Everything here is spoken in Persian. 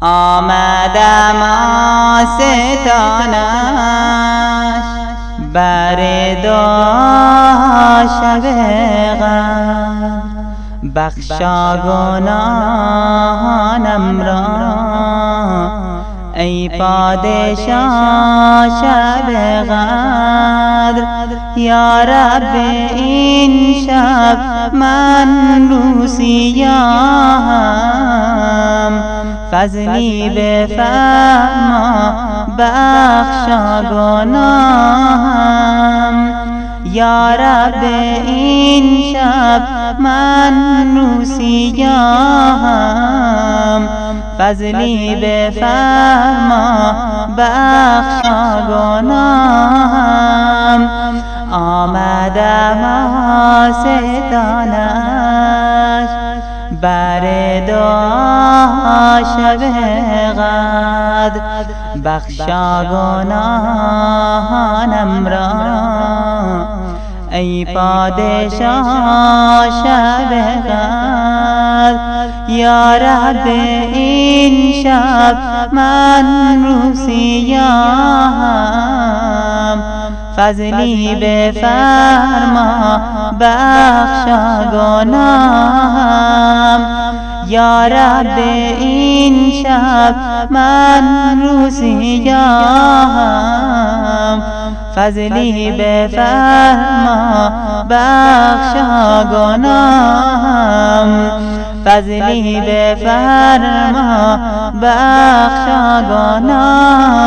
آمدم آستانش بر دو شب بخشا گناهانم را ای پادشاه شب قدر. یا رب این شب من روسیام فضلی بفرما بخشا گناهم یا رب این شب من نوسیام فضلی بفرما بخشا گناهم آمدم آستانش بر دعا شب قد بخشا گناهانم را. ای پادشاه شب قد یا رب این شب من روسیام فضلی بفرما بخشا گناهم. یا رب این شب من روسیام فضلی بفرما بخشا گناهم. فضلی بفرما بخشا گناهم.